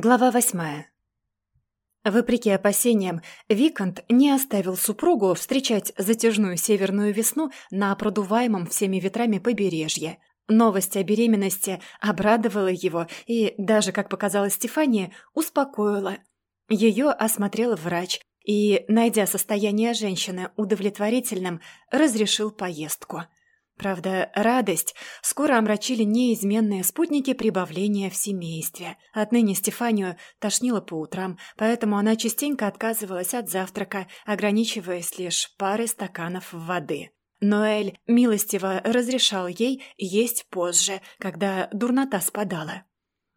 Глава восьмая. Вопреки опасениям, Викант не оставил супругу встречать затяжную северную весну на продуваемом всеми ветрами побережье. Новость о беременности обрадовала его и, даже, как показалось Стефания, успокоила. Ее осмотрел врач и, найдя состояние женщины удовлетворительным, разрешил поездку – Правда, радость скоро омрачили неизменные спутники прибавления в семействе. Отныне Стефанию тошнило по утрам, поэтому она частенько отказывалась от завтрака, ограничиваясь лишь парой стаканов воды. Ноэль милостиво разрешал ей есть позже, когда дурнота спадала.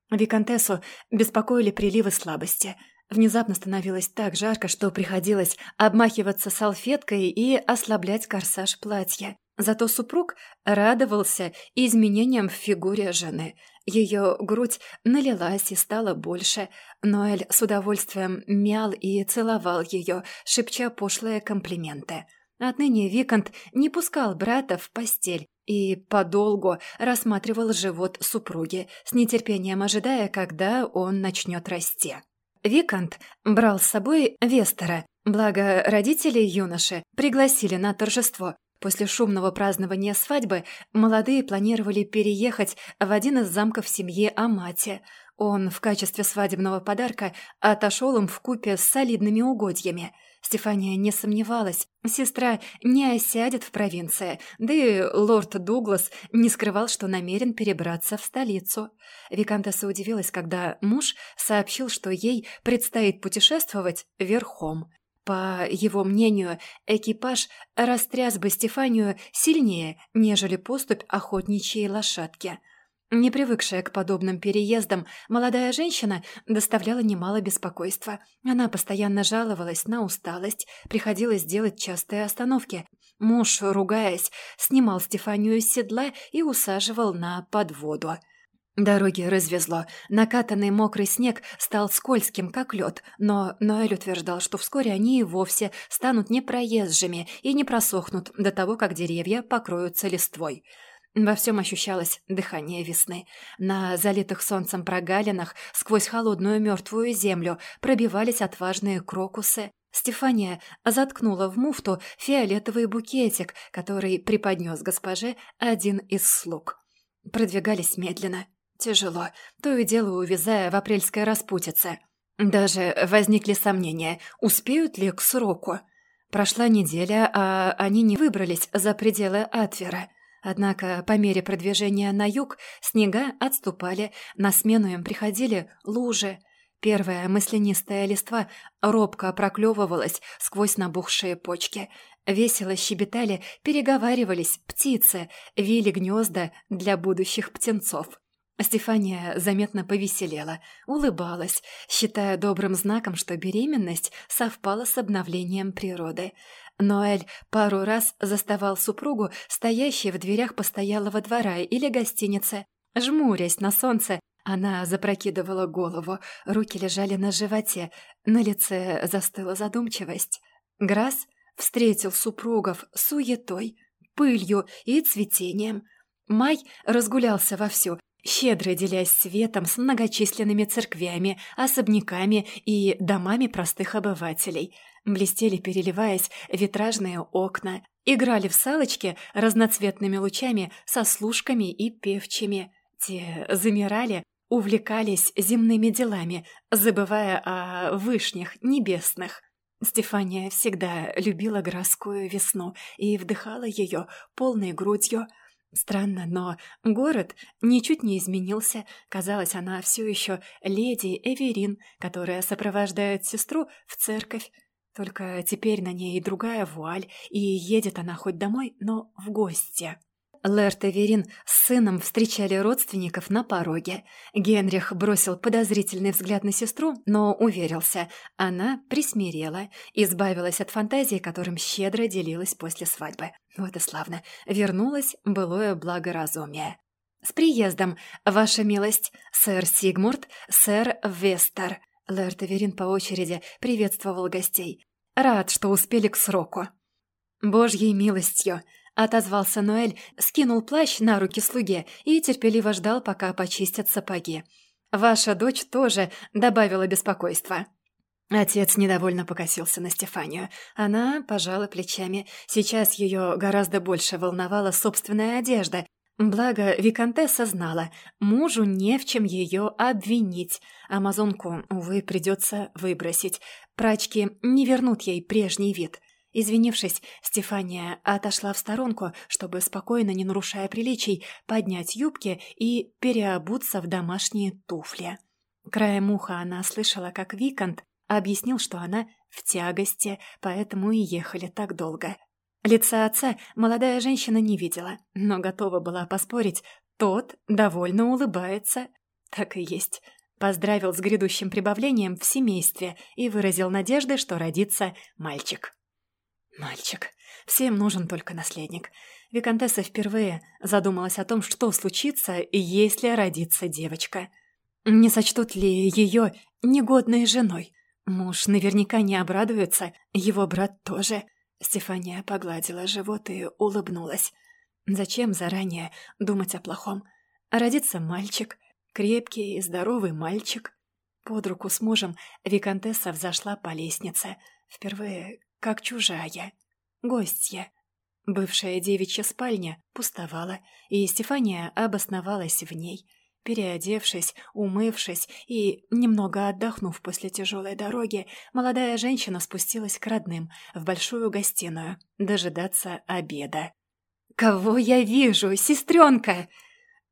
Викантессу беспокоили приливы слабости. Внезапно становилось так жарко, что приходилось обмахиваться салфеткой и ослаблять корсаж платья. Зато супруг радовался изменениям в фигуре жены. Ее грудь налилась и стала больше. Ноэль с удовольствием мял и целовал ее, шепча пошлые комплименты. Отныне Викант не пускал брата в постель и подолгу рассматривал живот супруги, с нетерпением ожидая, когда он начнет расти. Викант брал с собой Вестера, благо родители юноши пригласили на торжество, После шумного празднования свадьбы молодые планировали переехать в один из замков семьи Амати. Он в качестве свадебного подарка отошел им в купе с солидными угодьями. Стефания не сомневалась, сестра не осядет в провинции, да и лорд Дуглас не скрывал, что намерен перебраться в столицу. Викантесса удивилась, когда муж сообщил, что ей предстоит путешествовать верхом. По его мнению, экипаж растряс бы Стефанию сильнее, нежели поступь охотничьей лошадки. Не привыкшая к подобным переездам, молодая женщина доставляла немало беспокойства. Она постоянно жаловалась на усталость, приходилось делать частые остановки. Муж, ругаясь, снимал Стефанию с седла и усаживал на подводу – Дороги развезло. Накатанный мокрый снег стал скользким, как лед, но Ноэль утверждал, что вскоре они и вовсе станут непроезжими и не просохнут до того, как деревья покроются листвой. Во всем ощущалось дыхание весны. На залитых солнцем прогалинах сквозь холодную мертвую землю пробивались отважные крокусы. Стефания заткнула в муфту фиолетовый букетик, который преподнес госпоже один из слуг. Продвигались медленно, Тяжело, то и дело увязая в апрельской распутице. Даже возникли сомнения, успеют ли к сроку. Прошла неделя, а они не выбрались за пределы Атвера. Однако по мере продвижения на юг снега отступали, на смену им приходили лужи. Первая мысленистая листва робко проклевывалась сквозь набухшие почки. Весело щебетали, переговаривались птицы, вили гнезда для будущих птенцов. Стефания заметно повеселела, улыбалась, считая добрым знаком, что беременность совпала с обновлением природы. Ноэль пару раз заставал супругу, стоящей в дверях постоялого двора или гостиницы. Жмурясь на солнце, она запрокидывала голову, руки лежали на животе, на лице застыла задумчивость. Грасс встретил супругов суетой, пылью и цветением. Май разгулялся вовсю, щедро делясь светом с многочисленными церквями, особняками и домами простых обывателей. Блестели, переливаясь, витражные окна, играли в салочки разноцветными лучами со служками и певчими. Те замирали, увлекались земными делами, забывая о вышних, небесных. Стефания всегда любила городскую весну и вдыхала ее полной грудью – Странно, но город ничуть не изменился. Казалось, она все еще леди Эверин, которая сопровождает сестру в церковь. Только теперь на ней другая вуаль, и едет она хоть домой, но в гости. Лэрт и Верин с сыном встречали родственников на пороге. Генрих бросил подозрительный взгляд на сестру, но уверился. Она присмирела, избавилась от фантазии, которым щедро делилась после свадьбы. Вот и славно. Вернулось былое благоразумие. «С приездом, ваша милость, сэр Сигмурт, сэр Вестер». Лэрт Эверин по очереди приветствовал гостей. «Рад, что успели к сроку». «Божьей милостью», — отозвался Ноэль, скинул плащ на руки слуге и терпеливо ждал, пока почистят сапоги. Ваша дочь тоже добавила беспокойства». Отец недовольно покосился на Стефанию. Она пожала плечами. Сейчас ее гораздо больше волновала собственная одежда. Благо, Викантесса знала, мужу не в чем ее обвинить. Амазонку, увы, придется выбросить. Прачки не вернут ей прежний вид. Извинившись, Стефания отошла в сторонку, чтобы, спокойно, не нарушая приличий, поднять юбки и переобуться в домашние туфли. Краем уха она слышала, как Викант объяснил, что она в тягости, поэтому и ехали так долго. Лица отца молодая женщина не видела, но готова была поспорить, тот довольно улыбается. Так и есть. Поздравил с грядущим прибавлением в семействе и выразил надежды, что родится мальчик. Мальчик. Всем нужен только наследник. Викантесса впервые задумалась о том, что случится, если родится девочка. Не сочтут ли ее негодной женой? Муж наверняка не обрадуется, его брат тоже. Стефания погладила живот и улыбнулась. Зачем заранее думать о плохом? Родится мальчик, крепкий и здоровый мальчик. Под руку с мужем Викантесса взошла по лестнице. Впервые как чужая, гостья. Бывшая девичья спальня пустовала, и Стефания обосновалась в ней – Переодевшись, умывшись и немного отдохнув после тяжелой дороги, молодая женщина спустилась к родным в большую гостиную дожидаться обеда. «Кого я вижу, сестренка?»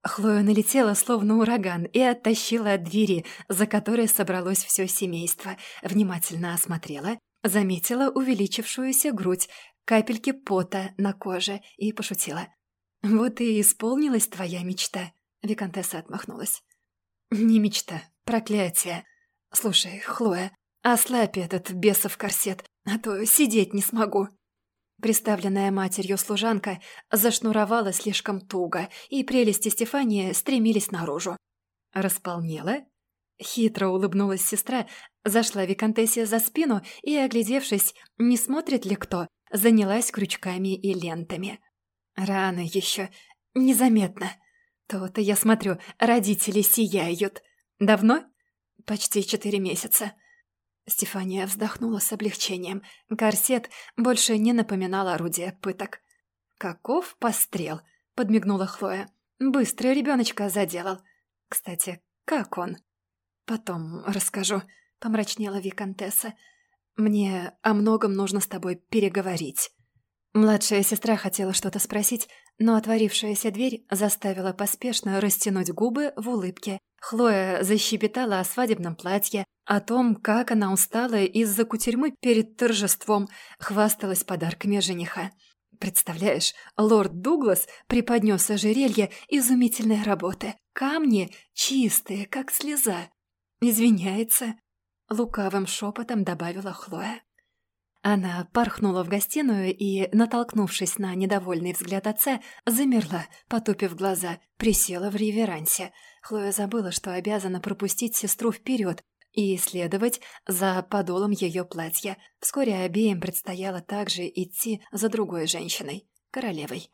Хлоя налетела словно ураган и оттащила от двери, за которой собралось все семейство, внимательно осмотрела, заметила увеличившуюся грудь, капельки пота на коже и пошутила. «Вот и исполнилась твоя мечта». Викантесса отмахнулась. «Не мечта, проклятие. Слушай, Хлоя, ослабь этот бесов корсет, а то сидеть не смогу». Приставленная матерью служанка зашнуровала слишком туго, и прелести Стефании стремились наружу. «Располнела?» Хитро улыбнулась сестра, зашла Викантессия за спину и, оглядевшись, не смотрит ли кто, занялась крючками и лентами. «Рано еще, незаметно». «То-то, я смотрю, родители сияют. Давно?» «Почти четыре месяца». Стефания вздохнула с облегчением. Корсет больше не напоминал орудие пыток. «Каков пострел?» — подмигнула Хлоя. «Быстро ребеночка заделал. Кстати, как он?» «Потом расскажу», — помрачнела Викантесса. «Мне о многом нужно с тобой переговорить». Младшая сестра хотела что-то спросить, но отворившаяся дверь заставила поспешно растянуть губы в улыбке. Хлоя защебетала о свадебном платье, о том, как она устала из-за кутерьмы перед торжеством, хвасталась подарками жениха. Представляешь, лорд Дуглас преподнес ожерелье изумительной работы. Камни чистые, как слеза. Извиняется. Лукавым шепотом добавила Хлоя. Она порхнула в гостиную и, натолкнувшись на недовольный взгляд отца, замерла, потупив глаза, присела в реверансе. Хлоя забыла, что обязана пропустить сестру вперед и следовать за подолом ее платья. Вскоре обеим предстояло также идти за другой женщиной, королевой.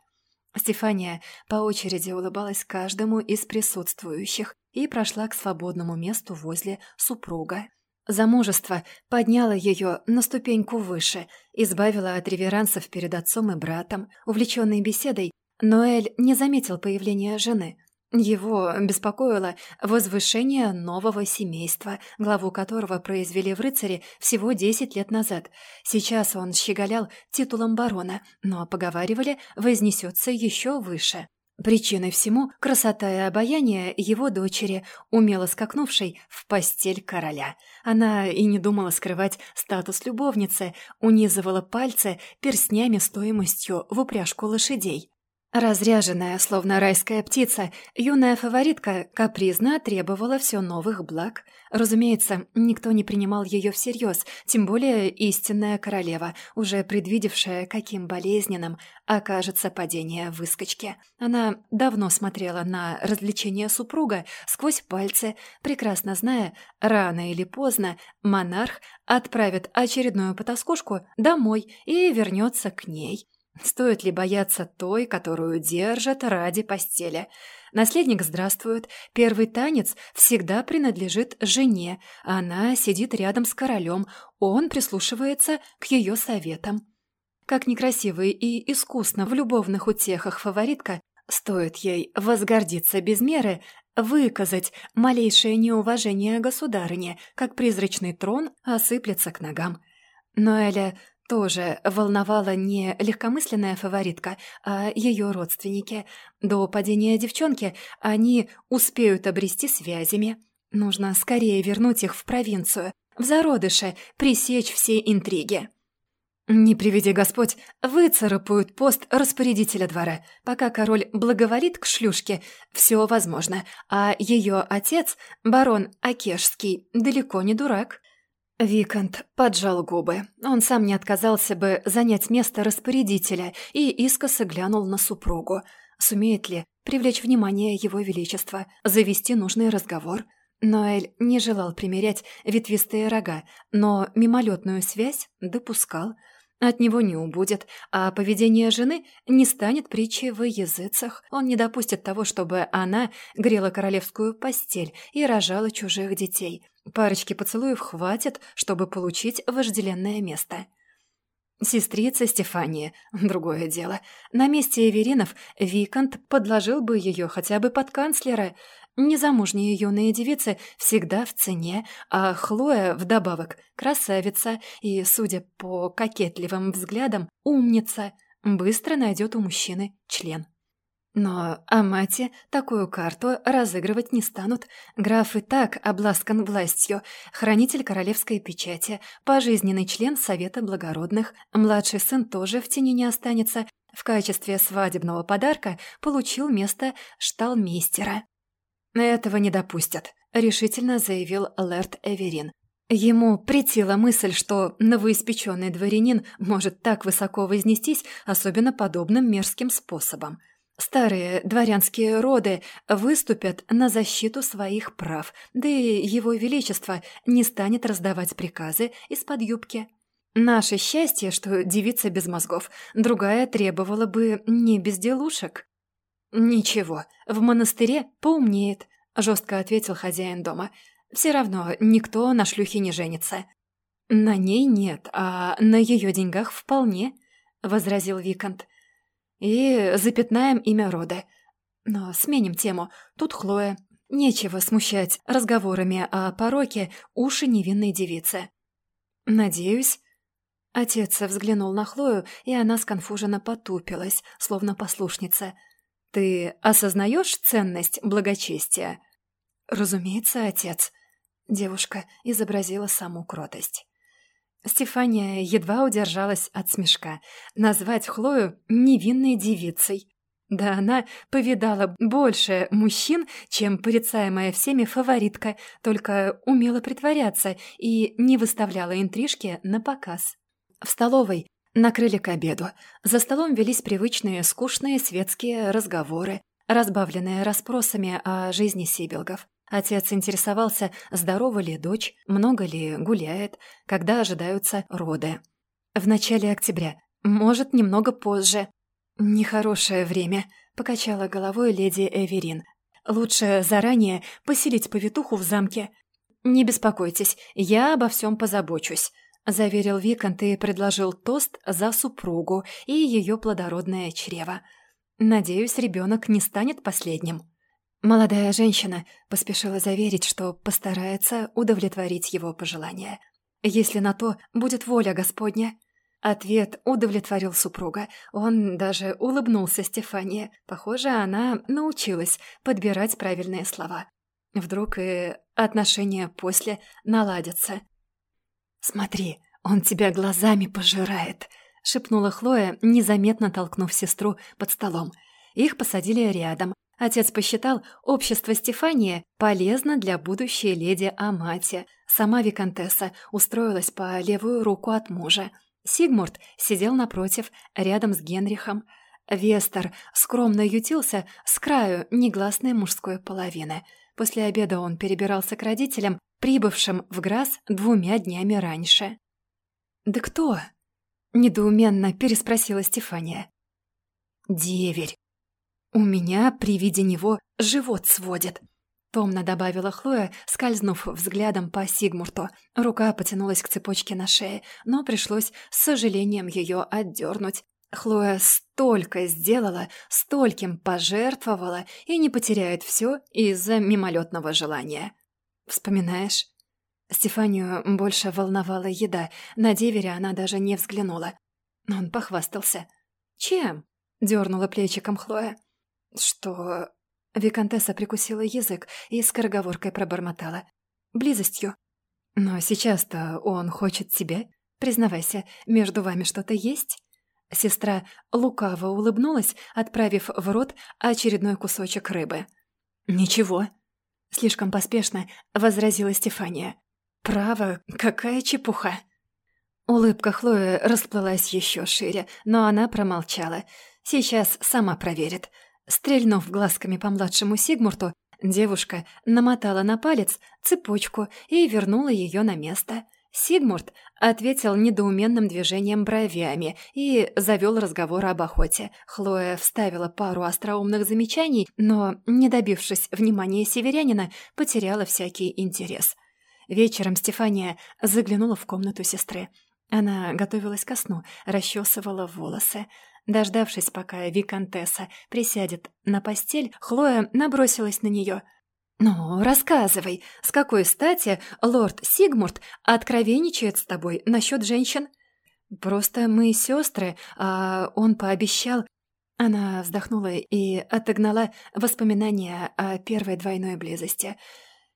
Стефания по очереди улыбалась каждому из присутствующих и прошла к свободному месту возле супруга. Замужество подняло ее на ступеньку выше, избавило от реверансов перед отцом и братом. Увлеченный беседой, Ноэль не заметил появления жены. Его беспокоило возвышение нового семейства, главу которого произвели в рыцаре всего десять лет назад. Сейчас он щеголял титулом барона, но, поговаривали, вознесется еще выше. Причиной всему красота и обаяние его дочери, умело скакнувшей в постель короля. Она и не думала скрывать статус любовницы, унизывала пальцы перстнями стоимостью в упряжку лошадей. Разряженная, словно райская птица, юная фаворитка капризно требовала все новых благ. Разумеется, никто не принимал ее всерьез, тем более истинная королева, уже предвидевшая, каким болезненным окажется падение выскочки. Она давно смотрела на развлечения супруга сквозь пальцы, прекрасно зная, рано или поздно монарх отправит очередную потаскушку домой и вернется к ней. Стоит ли бояться той, которую держат ради постели? Наследник здравствует. Первый танец всегда принадлежит жене. Она сидит рядом с королем. Он прислушивается к ее советам. Как некрасивая и искусно в любовных утехах фаворитка, стоит ей возгордиться без меры, выказать малейшее неуважение государыне, как призрачный трон осыплется к ногам. Но Эля тоже волновала не легкомысленная фаворитка, а ее родственники. До падения девчонки они успеют обрести связями. Нужно скорее вернуть их в провинцию, в зародыше, пресечь все интриги. Не приведи Господь, выцарапают пост распорядителя двора. Пока король благоволит к шлюшке, все возможно, а ее отец, барон Акешский, далеко не дурак. Викант поджал губы. Он сам не отказался бы занять место распорядителя и искоса глянул на супругу. Сумеет ли привлечь внимание его величества, завести нужный разговор? Ноэль не желал примерять ветвистые рога, но мимолетную связь допускал. От него не убудет, а поведение жены не станет притчей в языцах. Он не допустит того, чтобы она грела королевскую постель и рожала чужих детей. Парочки поцелуев хватит, чтобы получить вожделенное место. Сестрица Стефания — другое дело. На месте Эверинов Викант подложил бы ее хотя бы под канцлера. Незамужние юные девицы всегда в цене, а Хлоя, вдобавок, красавица и, судя по кокетливым взглядам, умница, быстро найдет у мужчины член. Но Амати такую карту разыгрывать не станут. Граф и так обласкан властью, хранитель королевской печати, пожизненный член Совета Благородных, младший сын тоже в тени не останется, в качестве свадебного подарка получил место шталмейстера. «Этого не допустят», — решительно заявил Лэрд Эверин. Ему претила мысль, что новоиспеченный дворянин может так высоко вознестись, особенно подобным мерзким способом — Старые дворянские роды выступят на защиту своих прав, да и его величество не станет раздавать приказы из-под юбки. Наше счастье, что девица без мозгов, другая требовала бы не безделушек. «Ничего, в монастыре поумнеет», — жестко ответил хозяин дома. «Все равно никто на шлюхе не женится». «На ней нет, а на ее деньгах вполне», — возразил Викант и запятнаем имя рода. Но сменим тему. Тут Хлоя. Нечего смущать разговорами о пороке уши невинной девицы. Надеюсь... Отец взглянул на Хлою, и она сконфуженно потупилась, словно послушница. «Ты осознаешь ценность благочестия?» «Разумеется, отец». Девушка изобразила саму кротость. Стефания едва удержалась от смешка. Назвать Хлою невинной девицей. Да она повидала больше мужчин, чем порицаемая всеми фаворитка, только умела притворяться и не выставляла интрижки на показ. В столовой накрыли к обеду. За столом велись привычные скучные светские разговоры, разбавленные расспросами о жизни Сибилгов. Отец интересовался, здорова ли дочь, много ли гуляет, когда ожидаются роды. В начале октября, может, немного позже. Нехорошее время, покачала головой леди Эверин. Лучше заранее поселить повитуху в замке. Не беспокойтесь, я обо всем позабочусь. Заверил Викант и предложил тост за супругу и ее плодородное чрево. Надеюсь, ребенок не станет последним. Молодая женщина поспешила заверить, что постарается удовлетворить его пожелания. Если на то будет воля Господня. Ответ удовлетворил супруга. Он даже улыбнулся Стефании. Похоже, она научилась подбирать правильные слова. Вдруг и отношения после наладятся. «Смотри, он тебя глазами пожирает», — шепнула Хлоя, незаметно толкнув сестру под столом. Их посадили рядом, Отец посчитал, общество Стефания полезно для будущей леди Амати. Сама виконтесса устроилась по левую руку от мужа. Сигмурт сидел напротив, рядом с Генрихом. Вестер скромно ютился с краю негласной мужской половины. После обеда он перебирался к родителям, прибывшим в Грасс двумя днями раньше. «Да кто?» недоуменно переспросила Стефания. «Деверь. У меня при виде него живот сводит», — томно добавила Хлоя, скользнув взглядом по Сигмурту. Рука потянулась к цепочке на шее, но пришлось с сожалением ее отдернуть. Хлоя столько сделала, стольким пожертвовала и не потеряет все из-за мимолетного желания. Вспоминаешь? Стефанию больше волновала еда, на деверя она даже не взглянула. Он похвастался. «Чем?» — дернула плечиком Хлоя. «Что...» Викантесса прикусила язык и скороговоркой пробормотала. «Близостью». «Но сейчас-то он хочет тебя. Признавайся, между вами что-то есть?» Сестра лукаво улыбнулась, отправив в рот очередной кусочек рыбы. «Ничего», — слишком поспешно возразила Стефания. «Право, какая чепуха!» Улыбка Хлои расплылась еще шире, но она промолчала. Сейчас сама проверит. Стрельнув глазками по младшему Сигмурту, девушка намотала на палец цепочку и вернула ее на место. Сигмурт ответил недоуменным движением бровями и завел разговор об охоте. Хлоя вставила пару остроумных замечаний, но, не добившись внимания северянина, потеряла всякий интерес. Вечером Стефания заглянула в комнату сестры. Она готовилась ко сну, расчесывала волосы. Дождавшись, пока Викантесса присядет на постель, Хлоя набросилась на нее — «Ну, рассказывай, с какой стати лорд Сигмурт откровенничает с тобой насчет женщин?» «Просто мы сестры, а он пообещал...» Она вздохнула и отогнала воспоминания о первой двойной близости.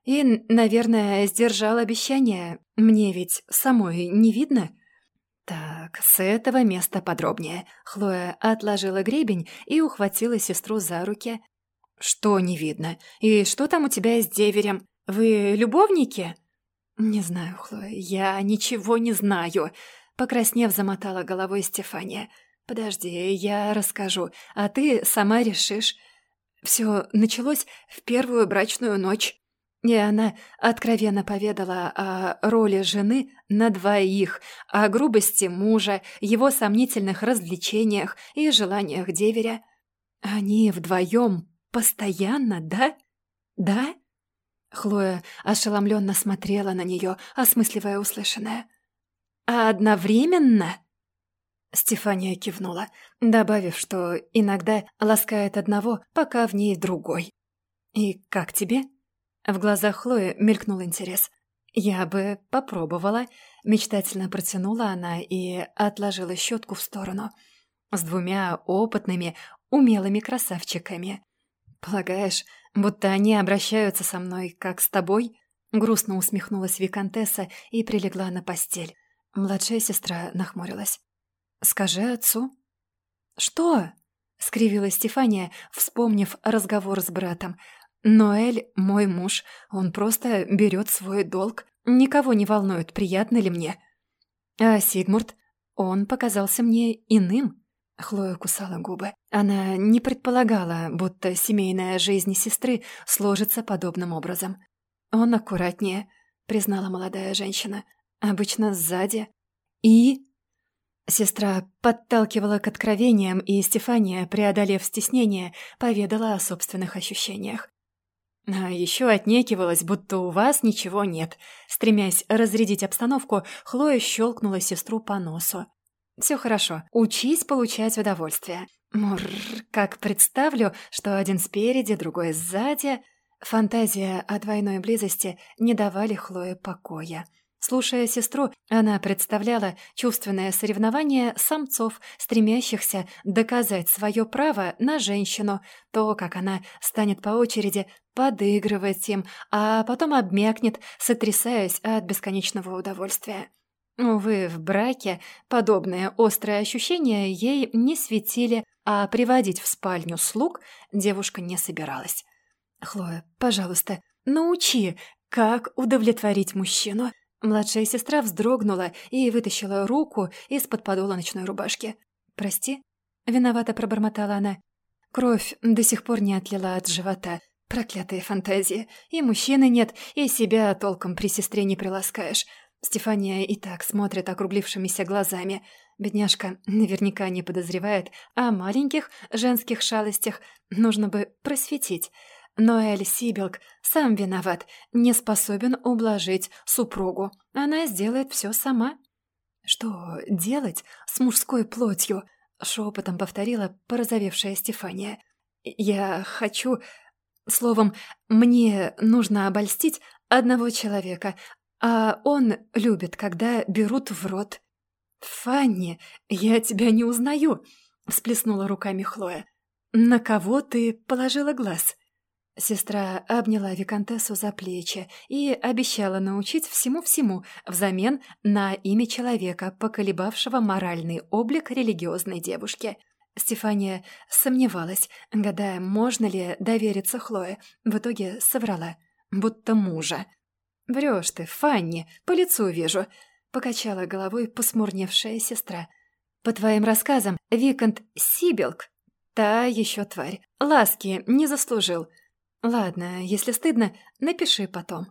«И, наверное, сдержал обещание. Мне ведь самой не видно?» «Так, с этого места подробнее». Хлоя отложила гребень и ухватила сестру за руки. «Что не видно? И что там у тебя с деверем? Вы любовники?» «Не знаю, Хлоя, я ничего не знаю», — покраснев, замотала головой Стефания. «Подожди, я расскажу, а ты сама решишь. Все началось в первую брачную ночь». И она откровенно поведала о роли жены на двоих, о грубости мужа, его сомнительных развлечениях и желаниях деверя. Они вдвоем «Постоянно, да? Да?» Хлоя ошеломленно смотрела на нее, осмысливая услышанное. «А одновременно?» Стефания кивнула, добавив, что иногда ласкает одного, пока в ней другой. «И как тебе?» В глазах Хлои мелькнул интерес. «Я бы попробовала», — мечтательно протянула она и отложила щетку в сторону. «С двумя опытными, умелыми красавчиками. «Полагаешь, будто они обращаются со мной, как с тобой?» Грустно усмехнулась Викантесса и прилегла на постель. Младшая сестра нахмурилась. «Скажи отцу». «Что?» — скривилась Стефания, вспомнив разговор с братом. «Ноэль — мой муж, он просто берет свой долг. Никого не волнует, приятно ли мне. А Сигмурт, он показался мне иным». Хлоя кусала губы. Она не предполагала, будто семейная жизнь сестры сложится подобным образом. «Он аккуратнее», — признала молодая женщина. «Обычно сзади». «И?» Сестра подталкивала к откровениям, и Стефания, преодолев стеснение, поведала о собственных ощущениях. А еще отнекивалась, будто у вас ничего нет. Стремясь разрядить обстановку, Хлоя щелкнула сестру по носу. Все хорошо. Учись получать удовольствие. Мур, как представлю, что один спереди, другой сзади. Фантазия о двойной близости не давали Хлое покоя. Слушая сестру, она представляла чувственное соревнование самцов, стремящихся доказать свое право на женщину, то, как она станет по очереди подыгрывать им, а потом обмякнет, сотрясаясь от бесконечного удовольствия. Увы, в браке подобные острые ощущения ей не светили, а приводить в спальню слуг девушка не собиралась. «Хлоя, пожалуйста, научи, как удовлетворить мужчину». Младшая сестра вздрогнула и вытащила руку из-под подола ночной рубашки. «Прости?» — виновато пробормотала она. Кровь до сих пор не отлила от живота. Проклятые фантазии. И мужчины нет, и себя толком при сестре не приласкаешь. Стефания и так смотрит округлившимися глазами. Бедняжка наверняка не подозревает о маленьких женских шалостях. Нужно бы просветить. Но Эль Сибилк сам виноват, не способен ублажить супругу. Она сделает все сама. «Что делать с мужской плотью?» — шепотом повторила порозовевшая Стефания. «Я хочу... Словом, мне нужно обольстить одного человека, а он любит, когда берут в рот». «Фанни, я тебя не узнаю», — всплеснула руками Хлоя. «На кого ты положила глаз?» Сестра обняла Викантессу за плечи и обещала научить всему-всему взамен на имя человека, поколебавшего моральный облик религиозной девушки. Стефания сомневалась, гадая, можно ли довериться Хлое. В итоге соврала, будто мужа. «Врешь ты, Фанни, по лицу вижу», — покачала головой посмурневшая сестра. «По твоим рассказам, Викант Сибилк, та еще тварь, ласки не заслужил». «Ладно, если стыдно, напиши потом».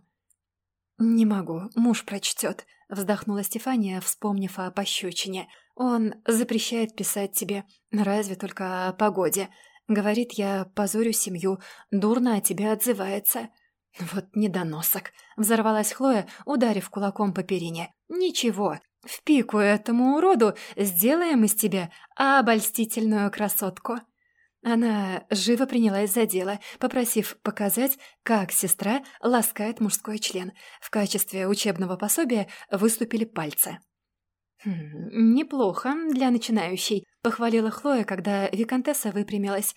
«Не могу, муж прочтет», — вздохнула Стефания, вспомнив о пощечине. «Он запрещает писать тебе, разве только о погоде. Говорит, я позорю семью, дурно о тебе отзывается». «Вот недоносок», — взорвалась Хлоя, ударив кулаком по перине. «Ничего, в пику этому уроду сделаем из тебя обольстительную красотку». Она живо принялась за дело, попросив показать, как сестра ласкает мужской член. В качестве учебного пособия выступили пальцы. «Хм, «Неплохо для начинающей», — похвалила Хлоя, когда Викантесса выпрямилась.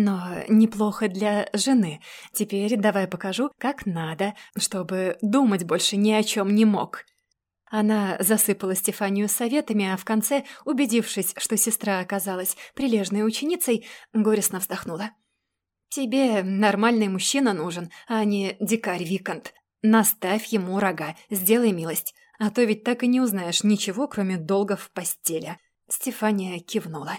«Но неплохо для жены. Теперь давай покажу, как надо, чтобы думать больше ни о чем не мог». Она засыпала Стефанию советами, а в конце, убедившись, что сестра оказалась прилежной ученицей, горестно вздохнула. «Тебе нормальный мужчина нужен, а не дикарь Викант. Наставь ему рога, сделай милость, а то ведь так и не узнаешь ничего, кроме долгов в постели». Стефания кивнула.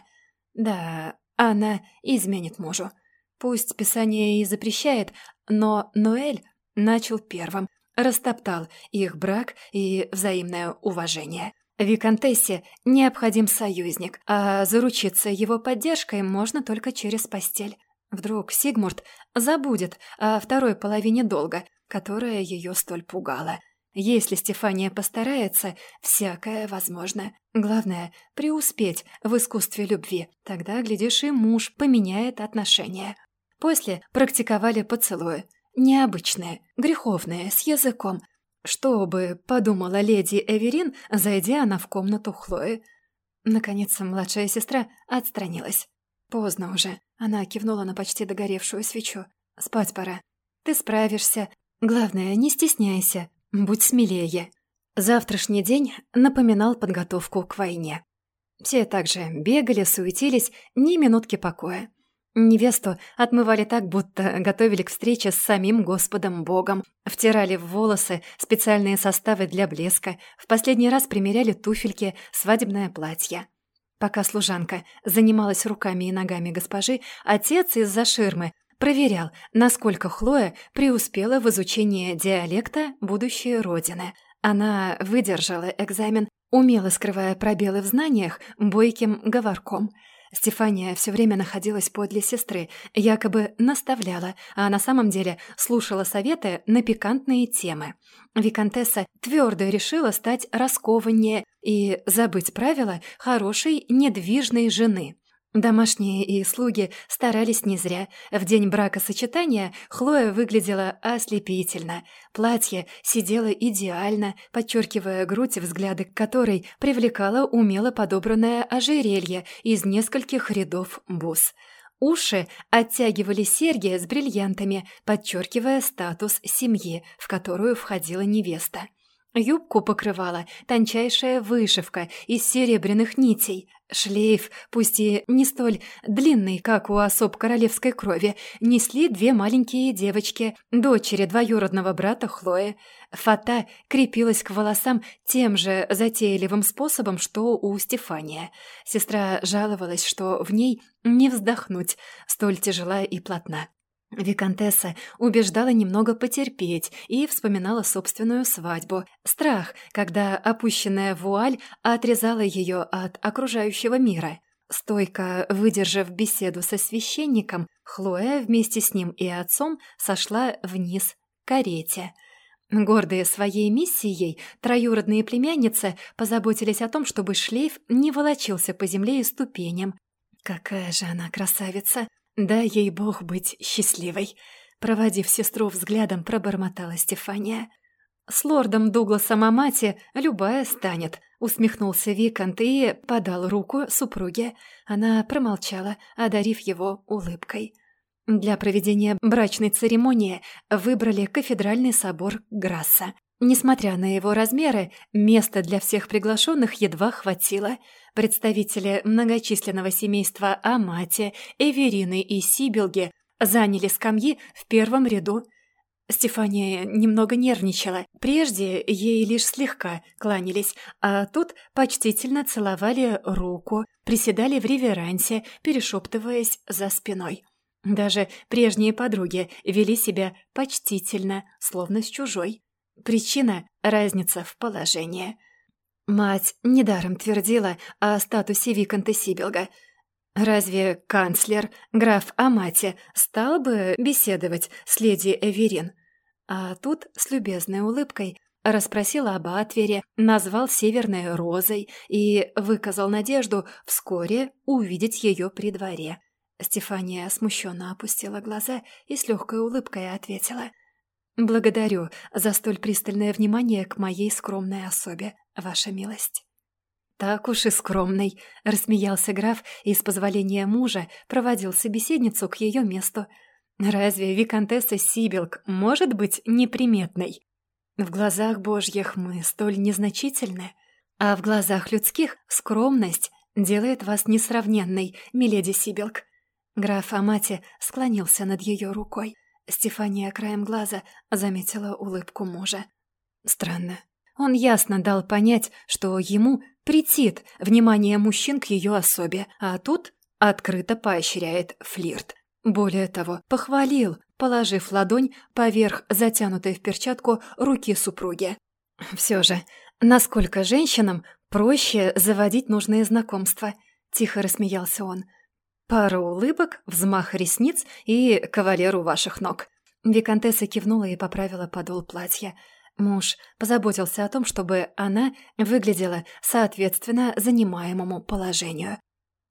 «Да, она изменит мужу. Пусть Писание и запрещает, но Ноэль начал первым, растоптал их брак и взаимное уважение. Викантессе необходим союзник, а заручиться его поддержкой можно только через постель. Вдруг Сигмурт забудет о второй половине долга, которая ее столь пугала. Если Стефания постарается, всякое возможно. Главное — преуспеть в искусстве любви. Тогда, глядишь, и муж поменяет отношения. После практиковали поцелуи. Необычное, греховное, с языком. Что бы подумала леди Эверин, зайдя она в комнату Хлои. Наконец, младшая сестра отстранилась. Поздно уже. Она кивнула на почти догоревшую свечу. «Спать пора. Ты справишься. Главное, не стесняйся. Будь смелее». Завтрашний день напоминал подготовку к войне. Все также бегали, суетились, ни минутки покоя. Невесту отмывали так, будто готовили к встрече с самим Господом Богом. Втирали в волосы специальные составы для блеска. В последний раз примеряли туфельки, свадебное платье. Пока служанка занималась руками и ногами госпожи, отец из-за ширмы проверял, насколько Хлоя преуспела в изучении диалекта будущей родины. Она выдержала экзамен, умело скрывая пробелы в знаниях бойким говорком – Стефания все время находилась подле сестры, якобы наставляла, а на самом деле слушала советы на пикантные темы. Викантесса твердо решила стать раскованнее и забыть правила хорошей недвижной жены. Домашние и слуги старались не зря. В день бракосочетания Хлоя выглядела ослепительно. Платье сидело идеально, подчеркивая грудь, взгляды которой привлекало умело подобранное ожерелье из нескольких рядов бус. Уши оттягивали серьги с бриллиантами, подчеркивая статус семьи, в которую входила невеста. Юбку покрывала тончайшая вышивка из серебряных нитей. Шлейф, пусть и не столь длинный, как у особ королевской крови, несли две маленькие девочки, дочери двоюродного брата Хлои. Фата крепилась к волосам тем же затейливым способом, что у Стефания. Сестра жаловалась, что в ней не вздохнуть, столь тяжела и плотна. Викантесса убеждала немного потерпеть и вспоминала собственную свадьбу. Страх, когда опущенная вуаль отрезала ее от окружающего мира. Стойко выдержав беседу со священником, Хлоя вместе с ним и отцом сошла вниз к карете. Гордые своей миссией, троюродные племянницы позаботились о том, чтобы шлейф не волочился по земле и ступеням. Какая же она красавица! «Дай ей бог быть счастливой», — проводив сестру взглядом, пробормотала Стефания. «С лордом Дугласом Амати любая станет», — усмехнулся Викант и подал руку супруге. Она промолчала, одарив его улыбкой. Для проведения брачной церемонии выбрали кафедральный собор Грасса. Несмотря на его размеры, места для всех приглашенных едва хватило. Представители многочисленного семейства Амати, Эверины и Сибилги заняли скамьи в первом ряду. Стефания немного нервничала. Прежде ей лишь слегка кланялись, а тут почтительно целовали руку, приседали в реверансе, перешептываясь за спиной. Даже прежние подруги вели себя почтительно, словно с чужой. Причина — разница в положении. Мать недаром твердила о статусе Виконта Сибилга. Разве канцлер, граф Амати, стал бы беседовать с леди Эверин? А тут с любезной улыбкой расспросил об Атвере, назвал Северной Розой и выказал надежду вскоре увидеть ее при дворе. Стефания смущенно опустила глаза и с легкой улыбкой ответила. «Благодарю за столь пристальное внимание к моей скромной особе, ваша милость». «Так уж и скромный», — рассмеялся граф и с позволения мужа проводил собеседницу к ее месту. «Разве виконтесса Сибилк может быть неприметной? В глазах божьих мы столь незначительны, а в глазах людских скромность делает вас несравненной, миледи Сибилк». Граф Амати склонился над ее рукой. Стефания краем глаза заметила улыбку мужа. Странно. Он ясно дал понять, что ему претит внимание мужчин к ее особе, а тут открыто поощряет флирт. Более того, похвалил, положив ладонь поверх затянутой в перчатку руки супруги. Все же, насколько женщинам проще заводить нужные знакомства? Тихо рассмеялся он. Пара улыбок, взмах ресниц и кавалер у ваших ног». Викантесса кивнула и поправила подол платья. Муж позаботился о том, чтобы она выглядела соответственно занимаемому положению.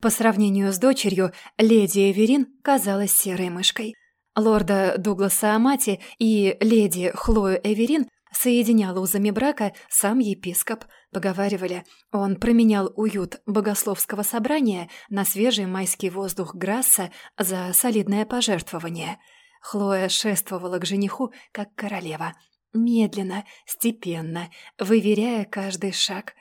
По сравнению с дочерью, леди Эверин казалась серой мышкой. Лорда Дугласа Амати и леди Хлою Эверин соединял узами брака сам епископ. Поговаривали, он променял уют богословского собрания на свежий майский воздух Грасса за солидное пожертвование. Хлоя шествовала к жениху, как королева. Медленно, степенно, выверяя каждый шаг.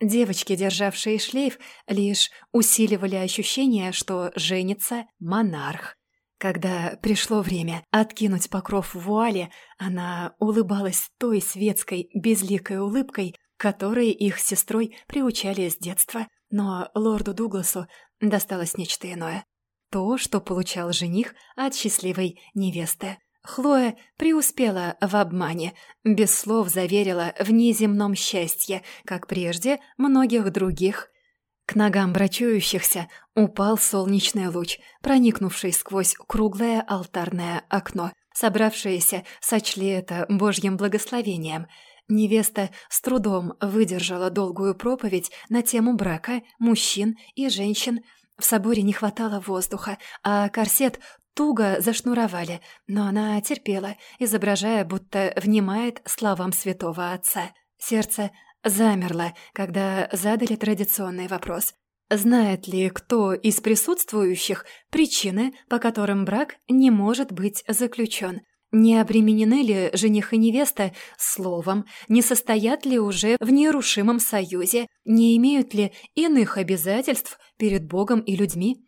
Девочки, державшие шлейф, лишь усиливали ощущение, что женится монарх. Когда пришло время откинуть покров вуали, она улыбалась той светской, безликой улыбкой, которой их сестрой приучали с детства. Но лорду Дугласу досталось нечто иное. То, что получал жених от счастливой невесты. Хлоя преуспела в обмане, без слов заверила в неземном счастье, как прежде многих других – к ногам брачующихся упал солнечный луч, проникнувший сквозь круглое алтарное окно. Собравшиеся сочли это божьим благословением. Невеста с трудом выдержала долгую проповедь на тему брака, мужчин и женщин. В соборе не хватало воздуха, а корсет туго зашнуровали, но она терпела, изображая, будто внимает словам святого отца. Сердце замерла, когда задали традиционный вопрос. Знает ли кто из присутствующих причины, по которым брак не может быть заключен? Не обременены ли жених и невеста словом, не состоят ли уже в нерушимом союзе, не имеют ли иных обязательств перед Богом и людьми?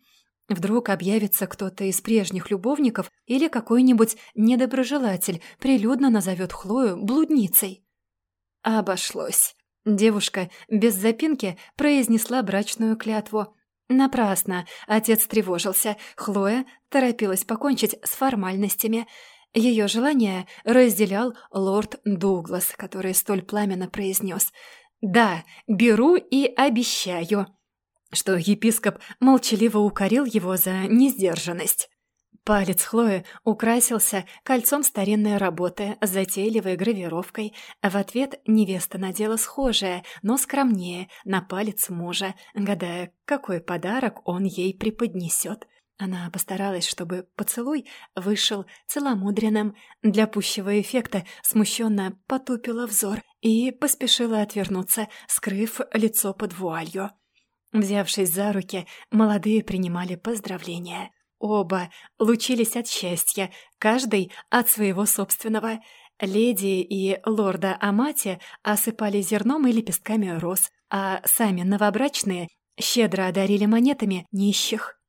Вдруг объявится кто-то из прежних любовников или какой-нибудь недоброжелатель прилюдно назовет Хлою блудницей. Обошлось. Девушка без запинки произнесла брачную клятву. Напрасно отец тревожился. Хлоя торопилась покончить с формальностями. Ее желание разделял лорд Дуглас, который столь пламенно произнес «Да, беру и обещаю», что епископ молчаливо укорил его за несдержанность. Палец Хлои украсился кольцом старинной работы с затейливой гравировкой. В ответ невеста надела схожее, но скромнее, на палец мужа, гадая, какой подарок он ей преподнесет. Она постаралась, чтобы поцелуй вышел целомудренным. Для пущего эффекта смущенно потупила взор и поспешила отвернуться, скрыв лицо под вуалью. Взявшись за руки, молодые принимали поздравления. Оба лучились от счастья, каждый от своего собственного. Леди и лорда Амати осыпали зерном и лепестками роз, а сами новобрачные щедро одарили монетами нищих.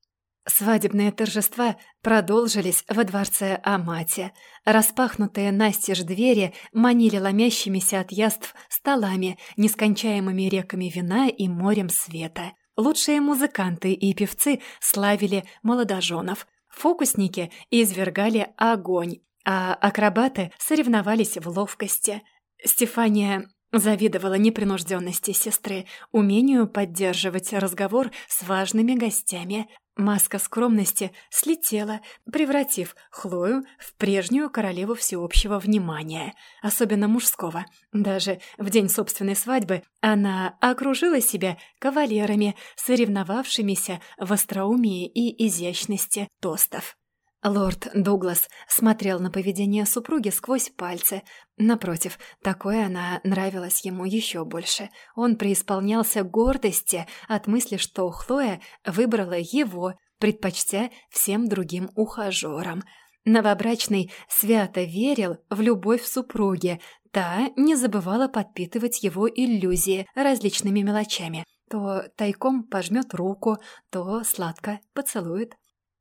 Свадебные торжества продолжились во дворце Амати. Распахнутые настежь двери манили ломящимися от яств столами, нескончаемыми реками вина и морем света. Лучшие музыканты и певцы славили молодоженов. Фокусники извергали огонь, а акробаты соревновались в ловкости. Стефания завидовала непринужденности сестры, умению поддерживать разговор с важными гостями, Маска скромности слетела, превратив Хлою в прежнюю королеву всеобщего внимания, особенно мужского. Даже в день собственной свадьбы она окружила себя кавалерами, соревновавшимися в остроумии и изящности тостов. Лорд Дуглас смотрел на поведение супруги сквозь пальцы. Напротив, такое она нравилась ему еще больше. Он преисполнялся гордости от мысли, что Хлоя выбрала его, предпочтя всем другим ухажерам. Новобрачный свято верил в любовь супруги, та не забывала подпитывать его иллюзии различными мелочами. То тайком пожмет руку, то сладко поцелует.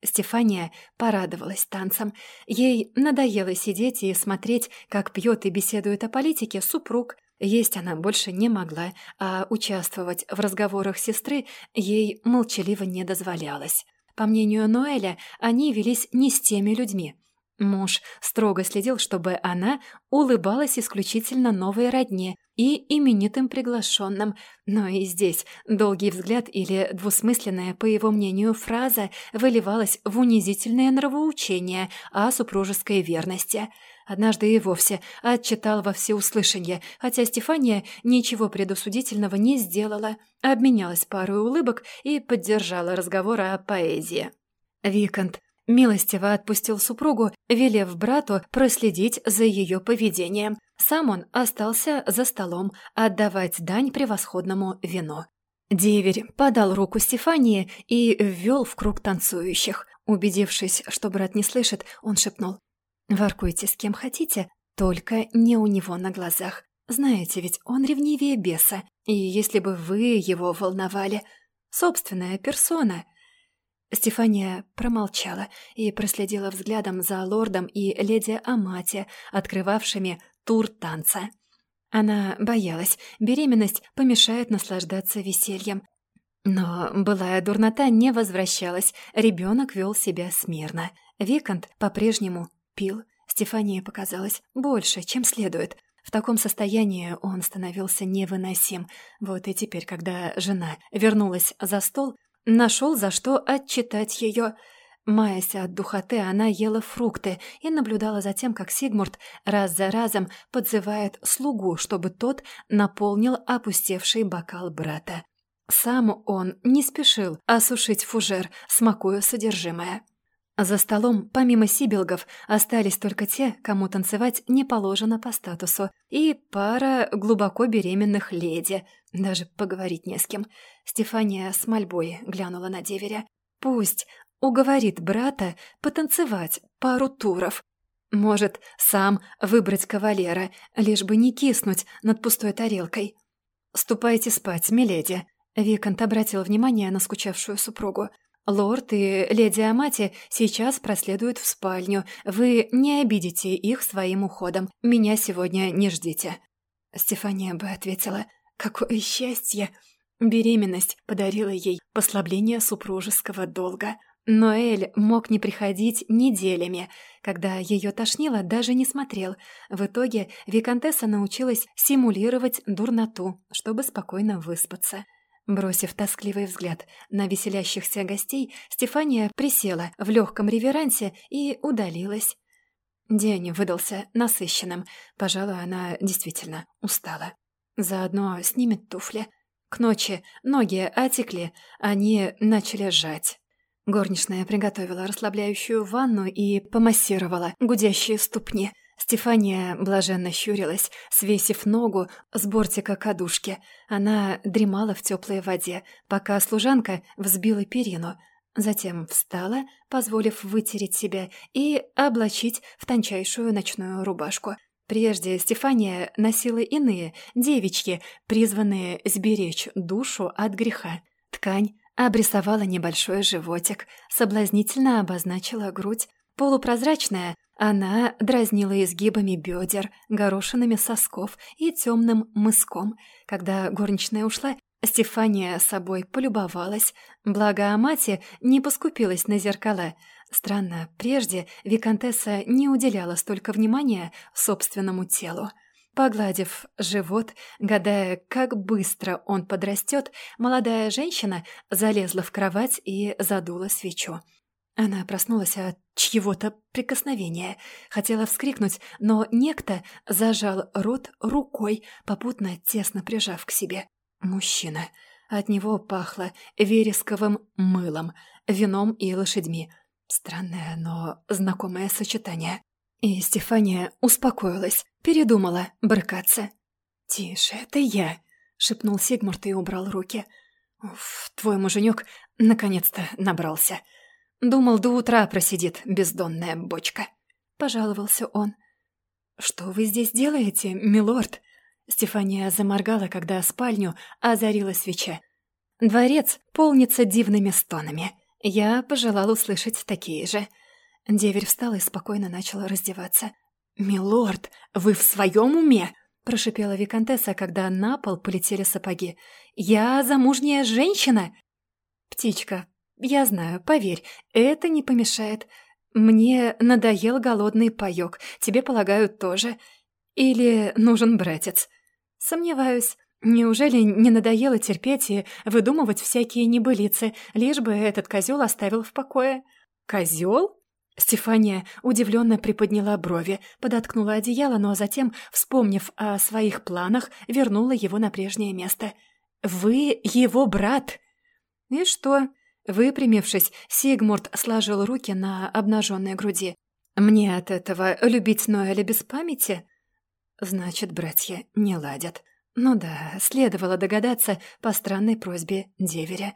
Стефания порадовалась танцам. Ей надоело сидеть и смотреть, как пьет и беседует о политике супруг. Есть она больше не могла, а участвовать в разговорах сестры ей молчаливо не дозволялось. По мнению Ноэля, они велись не с теми людьми. Муж строго следил, чтобы она улыбалась исключительно новой родне и именитым приглашенным, но и здесь долгий взгляд или двусмысленная, по его мнению, фраза выливалась в унизительное нравоучение о супружеской верности. Однажды и вовсе отчитал во всеуслышание, хотя Стефания ничего предусудительного не сделала, обменялась парой улыбок и поддержала разговор о поэзии. Викант Милостиво отпустил супругу, велев брату проследить за ее поведением. Сам он остался за столом отдавать дань превосходному вину. Деверь подал руку Стефании и ввел в круг танцующих. Убедившись, что брат не слышит, он шепнул. «Воркуйте с кем хотите, только не у него на глазах. Знаете ведь, он ревнивее беса, и если бы вы его волновали, собственная персона, Стефания промолчала и проследила взглядом за лордом и леди Амати, открывавшими тур танца. Она боялась, беременность помешает наслаждаться весельем. Но былая дурнота не возвращалась, ребенок вел себя смирно. Викант по-прежнему пил. Стефании показалось больше, чем следует. В таком состоянии он становился невыносим. Вот и теперь, когда жена вернулась за стол, Нашел за что отчитать ее. Маясь от духоты, она ела фрукты и наблюдала за тем, как Сигмурт раз за разом подзывает слугу, чтобы тот наполнил опустевший бокал брата. Сам он не спешил осушить фужер, смакуя содержимое. За столом, помимо сибилгов, остались только те, кому танцевать не положено по статусу, и пара глубоко беременных леди. Даже поговорить не с кем. Стефания с мольбой глянула на деверя. «Пусть уговорит брата потанцевать пару туров. Может, сам выбрать кавалера, лишь бы не киснуть над пустой тарелкой. «Ступайте спать, миледи», — Викант обратил внимание на скучавшую супругу. «Лорд и леди Амати сейчас проследуют в спальню. Вы не обидите их своим уходом. Меня сегодня не ждите». Стефания бы ответила, «Какое счастье!» Беременность подарила ей послабление супружеского долга. Но Эль мог не приходить неделями. Когда ее тошнило, даже не смотрел. В итоге Викантесса научилась симулировать дурноту, чтобы спокойно выспаться. Бросив тоскливый взгляд на веселящихся гостей, Стефания присела в легком реверансе и удалилась. День выдался насыщенным. Пожалуй, она действительно устала. Заодно снимет туфли. К ночи ноги отекли, они начали сжать. Горничная приготовила расслабляющую ванну и помассировала гудящие ступни. Стефания блаженно щурилась, свесив ногу с бортика кадушки. Она дремала в теплой воде, пока служанка взбила перину. Затем встала, позволив вытереть себя и облачить в тончайшую ночную рубашку. Прежде Стефания носила иные, девичьи, призванные сберечь душу от греха. Ткань обрисовала небольшой животик, соблазнительно обозначила грудь. Полупрозрачная, она дразнила изгибами бедер, горошинами сосков и темным мыском. Когда горничная ушла, Стефания собой полюбовалась, благо Амати не поскупилась на зеркала. Странно, прежде Викантесса не уделяла столько внимания собственному телу. Погладив живот, гадая, как быстро он подрастет, молодая женщина залезла в кровать и задула свечу. Она проснулась от чьего-то прикосновения. Хотела вскрикнуть, но некто зажал рот рукой, попутно тесно прижав к себе. Мужчина. От него пахло вересковым мылом, вином и лошадьми. Странное, но знакомое сочетание. И Стефания успокоилась, передумала брыкаться. «Тише, это я», — шепнул Сигмурт и убрал руки. «Уф, твой муженек наконец-то набрался. Думал, до утра просидит бездонная бочка», — пожаловался он. «Что вы здесь делаете, милорд?» Стефания заморгала, когда спальню озарила свеча. Дворец полнится дивными стонами. Я пожелал услышать такие же. Деверь встал и спокойно начал раздеваться. «Милорд, вы в своем уме?» — прошипела Викантесса, когда на пол полетели сапоги. «Я замужняя женщина!» «Птичка, я знаю, поверь, это не помешает. Мне надоел голодный паёк, тебе, полагаю, тоже. Или нужен братец?» «Сомневаюсь. Неужели не надоело терпеть и выдумывать всякие небылицы, лишь бы этот козел оставил в покое?» «Козел?» Стефания удивленно приподняла брови, подоткнула одеяло, но затем, вспомнив о своих планах, вернула его на прежнее место. «Вы его брат!» «И что?» Выпрямившись, Сигмурт сложил руки на обнаженной груди. «Мне от этого любить Ноэля без памяти?» Значит, братья не ладят. Ну да, следовало догадаться по странной просьбе деверя.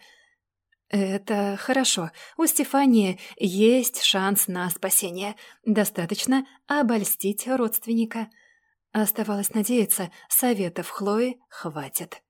Это хорошо. У Стефании есть шанс на спасение. Достаточно обольстить родственника. Оставалось надеяться, советов Хлои хватит.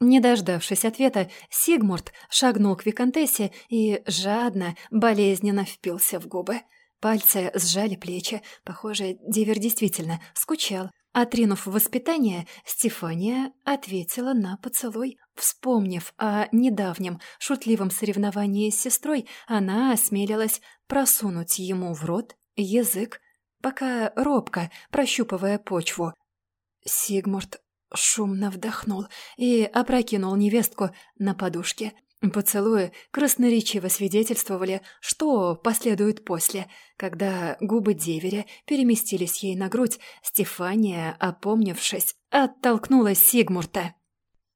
Не дождавшись ответа, Сигмурт шагнул к Викантессе и жадно, болезненно впился в губы. Пальцы сжали плечи. Похоже, Дивер действительно скучал. Отринув воспитание, Стефания ответила на поцелуй. Вспомнив о недавнем шутливом соревновании с сестрой, она осмелилась просунуть ему в рот язык, пока робко прощупывая почву. Сигмурт шумно вдохнул и опрокинул невестку на подушке. Поцелуи красноречиво свидетельствовали, что последует после. Когда губы деверя переместились ей на грудь, Стефания, опомнившись, оттолкнула Сигмурта.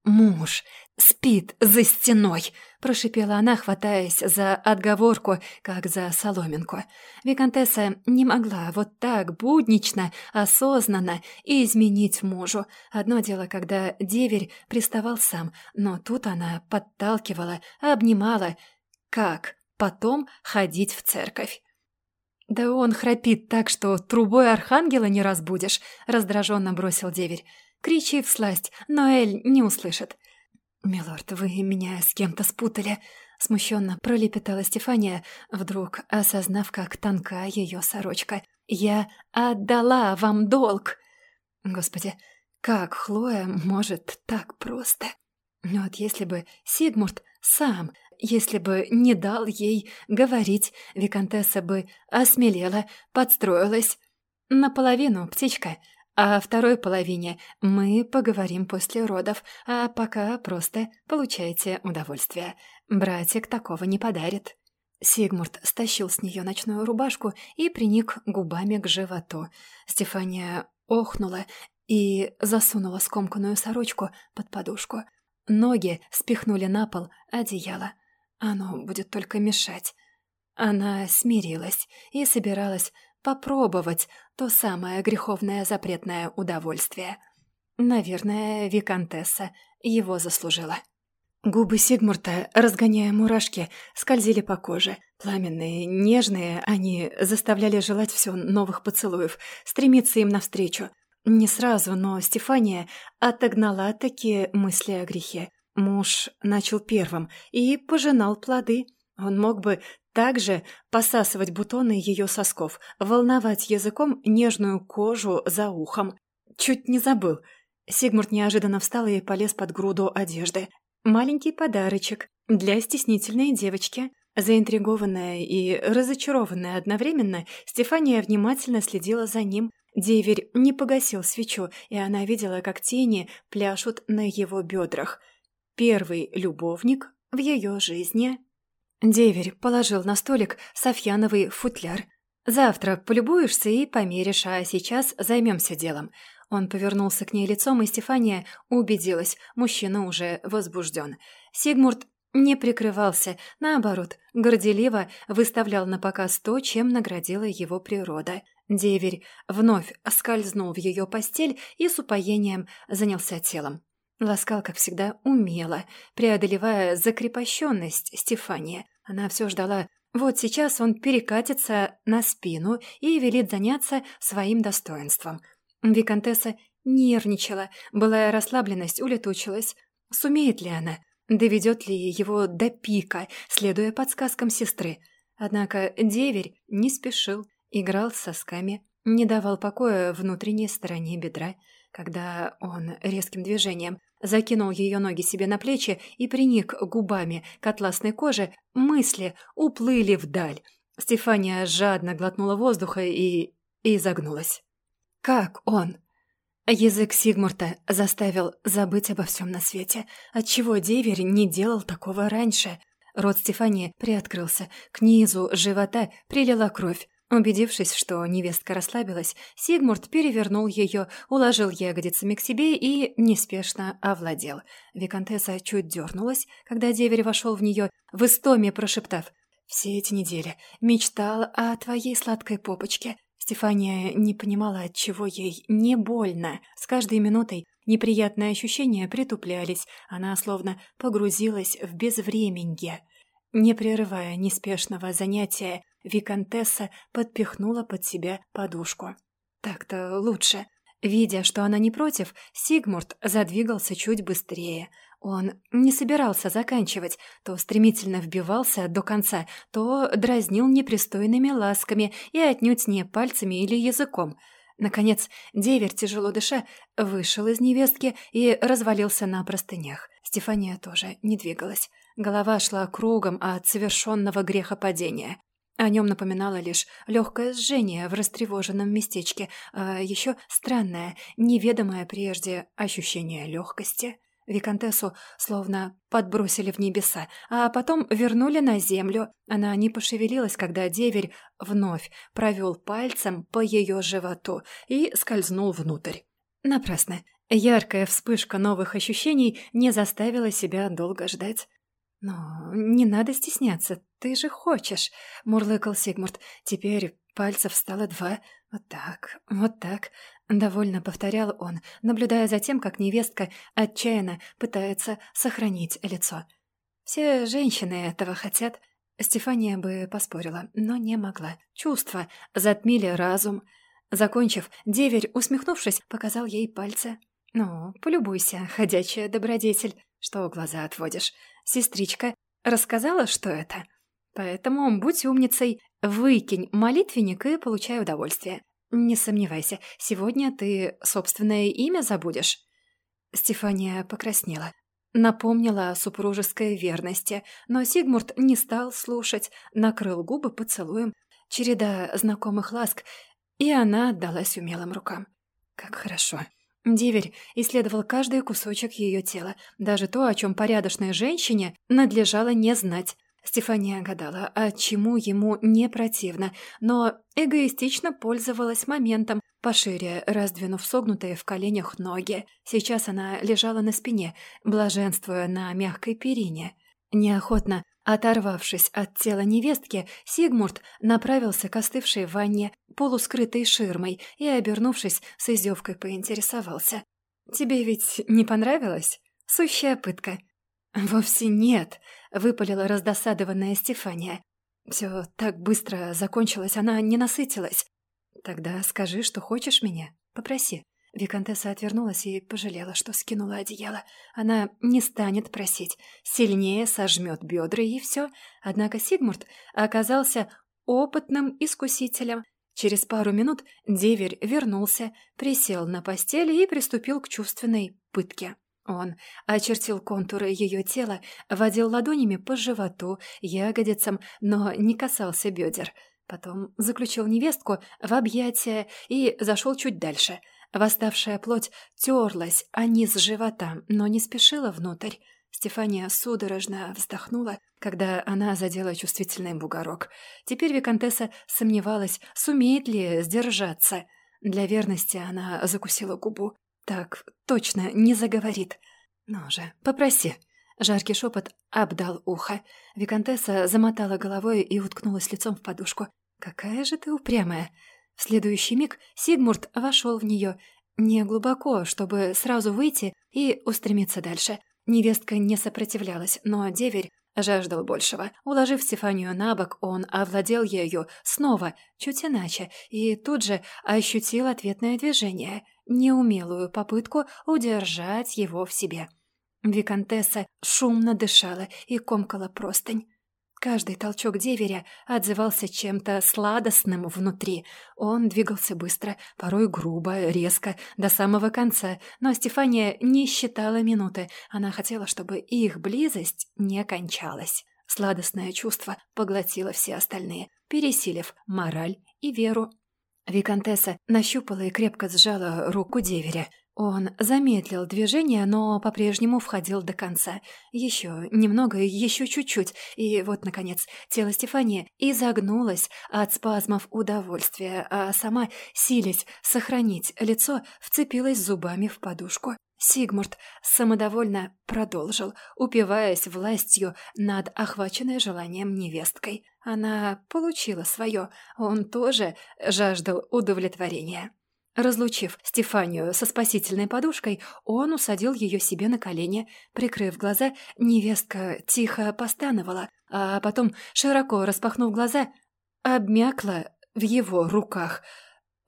«Муж спит за стеной!» — прошипела она, хватаясь за отговорку, как за соломинку. Викантесса не могла вот так буднично, осознанно изменить мужу. Одно дело, когда деверь приставал сам, но тут она подталкивала, обнимала. Как потом ходить в церковь? «Да он храпит так, что трубой архангела не разбудишь», — раздраженно бросил деверь. Кричи всласть, но Эль не услышит. «Милорд, вы меня с кем-то спутали», — смущенно пролепетала Стефания, вдруг осознав, как тонка ее сорочка. «Я отдала вам долг!» Господи, как Хлоя может так просто? Но вот если бы Сигмурт сам, если бы не дал ей говорить, Викантесса бы осмелела, подстроилась. Наполовину, птичка, о второй половине мы поговорим после родов, а пока просто получайте удовольствие. Братик такого не подарит». Сигмурт стащил с нее ночную рубашку и приник губами к животу. Стефания охнула и засунула скомканную сорочку под подушку. Ноги спихнули на пол одеяло. Оно будет только мешать. Она смирилась и собиралась попробовать то самое греховное запретное удовольствие. Наверное, Викантесса его заслужила. Губы Сигмурта, разгоняя мурашки, скользили по коже. Пламенные, нежные, они заставляли желать все новых поцелуев, стремиться им навстречу. Не сразу, но Стефания отогнала такие мысли о грехе. Муж начал первым и пожинал плоды. Он мог бы также посасывать бутоны ее сосков, волновать языком нежную кожу за ухом. Чуть не забыл. Сигмурт неожиданно встал и полез под груду одежды. Маленький подарочек для стеснительной девочки. Заинтригованная и разочарованная одновременно, Стефания внимательно следила за ним. Деверь не погасил свечу, и она видела, как тени пляшут на его бедрах. Первый любовник в ее жизни. Деверь положил на столик софьяновый футляр. «Завтра полюбуешься и померишь, а сейчас займемся делом. Он повернулся к ней лицом, и Стефания убедилась, мужчина уже возбужден. Сигмурт не прикрывался, наоборот, горделиво выставлял на показ то, чем наградила его природа. Деверь вновь скользнул в ее постель и с упоением занялся телом. Ласкал, как всегда, умело, преодолевая закрепощенность Стефания. Она все ждала, вот сейчас он перекатится на спину и велит заняться своим достоинством – Викантесса нервничала, былая расслабленность улетучилась. Сумеет ли она? Доведет ли его до пика, следуя подсказкам сестры? Однако деверь не спешил, играл с сосками, не давал покоя внутренней стороне бедра. Когда он резким движением закинул ее ноги себе на плечи и приник губами к атласной коже, мысли уплыли вдаль. Стефания жадно глотнула воздуха и... и загнулась. Как он? Язык Сигмурта заставил забыть обо всем на свете. Отчего деверь не делал такого раньше? Рот Стефании приоткрылся. К низу живота прилила кровь. Убедившись, что невестка расслабилась, Сигмурт перевернул ее, уложил ягодицами к себе и неспешно овладел. Викантесса чуть дернулась, когда деверь вошел в нее, в истоме прошептав «Все эти недели мечтал о твоей сладкой попочке. Стефания не понимала, от чего ей не больно. С каждой минутой неприятные ощущения притуплялись, она словно погрузилась в безвременье. Не прерывая неспешного занятия, Викантесса подпихнула под себя подушку. Так-то лучше. Видя, что она не против, Сигмурт задвигался чуть быстрее – он не собирался заканчивать, то стремительно вбивался до конца, то дразнил непристойными ласками и отнюдь не пальцами или языком. Наконец, деверь, тяжело дыша, вышел из невестки и развалился на простынях. Стефания тоже не двигалась. Голова шла кругом от совершенного грехопадения. О нем напоминало лишь легкое сжение в растревоженном местечке, а еще странное, неведомое прежде ощущение легкости. Викантессу словно подбросили в небеса, а потом вернули на землю. Она не пошевелилась, когда деверь вновь провел пальцем по ее животу и скользнул внутрь. Напрасно. Яркая вспышка новых ощущений не заставила себя долго ждать. «Но не надо стесняться, ты же хочешь», — мурлыкал Сигмурт. «Теперь пальцев стало два. Вот так, вот так. Довольно повторял он, наблюдая за тем, как невестка отчаянно пытается сохранить лицо. Все женщины этого хотят. Стефания бы поспорила, но не могла. Чувства затмили разум. Закончив, деверь, усмехнувшись, показал ей пальцы. «Ну, полюбуйся, ходячая добродетель. Что глаза отводишь? Сестричка рассказала, что это? Поэтому будь умницей, выкинь молитвенник и получай удовольствие. «Не сомневайся, сегодня ты собственное имя забудешь». Стефания покраснела. напомнила о супружеской верности, но Сигмурт не стал слушать, накрыл губы поцелуем. Череда знакомых ласк, и она отдалась умелым рукам. Как хорошо. Диверь исследовал каждый кусочек ее тела, даже то, о чем порядочной женщине надлежало не знать. Стефания гадала, а чему ему не противно, но эгоистично пользовалась моментом, пошире раздвинув согнутые в коленях ноги. Сейчас она лежала на спине, блаженствуя на мягкой перине. Неохотно оторвавшись от тела невестки, Сигмурт направился к остывшей ванне, полускрытой ширмой, и, обернувшись, с издевкой поинтересовался. «Тебе ведь не понравилось? Сущая пытка». «Вовсе нет», — выпалила раздосадованная Стефания. Все так быстро закончилось, она не насытилась. «Тогда скажи, что хочешь меня. Попроси». Викантесса отвернулась и пожалела, что скинула одеяло. Она не станет просить. Сильнее сожмет бедра и все. Однако Сигмурт оказался опытным искусителем. Через пару минут деверь вернулся, присел на постели и приступил к чувственной пытке. Он очертил контуры ее тела, водил ладонями по животу, ягодицам, но не касался бедер. Потом заключил невестку в объятия и зашел чуть дальше. Восставшая плоть терлась о низ живота, но не спешила внутрь. Стефания судорожно вздохнула, когда она задела чувствительный бугорок. Теперь Викантесса сомневалась, сумеет ли сдержаться. Для верности она закусила губу. Так точно не заговорит. «Ну же, попроси». Жаркий шепот обдал ухо. Викантесса замотала головой и уткнулась лицом в подушку. «Какая же ты упрямая!» В следующий миг Сигмурт вошел в нее, не глубоко, чтобы сразу выйти и устремиться дальше. Невестка не сопротивлялась, но деверь жаждал большего. Уложив Стефанию на бок, он овладел ею снова, чуть иначе, и тут же ощутил ответное движение — неумелую попытку удержать его в себе. Викантесса шумно дышала и комкала простынь. Каждый толчок деверя отзывался чем-то сладостным внутри. Он двигался быстро, порой грубо, резко, до самого конца, но Стефания не считала минуты. Она хотела, чтобы их близость не кончалась. Сладостное чувство поглотило все остальные, пересилив мораль и веру Викантесса нащупала и крепко сжала руку деверя. Он замедлил движение, но по-прежнему входил до конца. Еще немного, еще чуть-чуть, и вот, наконец, тело Стефании изогнулось от спазмов удовольствия, а сама, силясь сохранить лицо, вцепилась зубами в подушку. Сигмурт самодовольно продолжил, упиваясь властью над охваченной желанием невесткой. Она получила свое, он тоже жаждал удовлетворения. Разлучив Стефанию со спасительной подушкой, он усадил ее себе на колени. Прикрыв глаза, невестка тихо постановала, а потом, широко распахнув глаза, обмякла в его руках —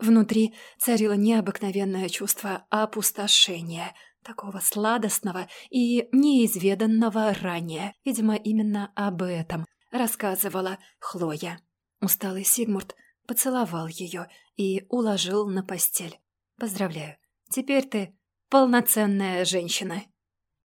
Внутри царило необыкновенное чувство опустошения, такого сладостного и неизведанного ранее. Видимо, именно об этом рассказывала Хлоя. Усталый Сигмурт поцеловал ее и уложил на постель. «Поздравляю, теперь ты полноценная женщина».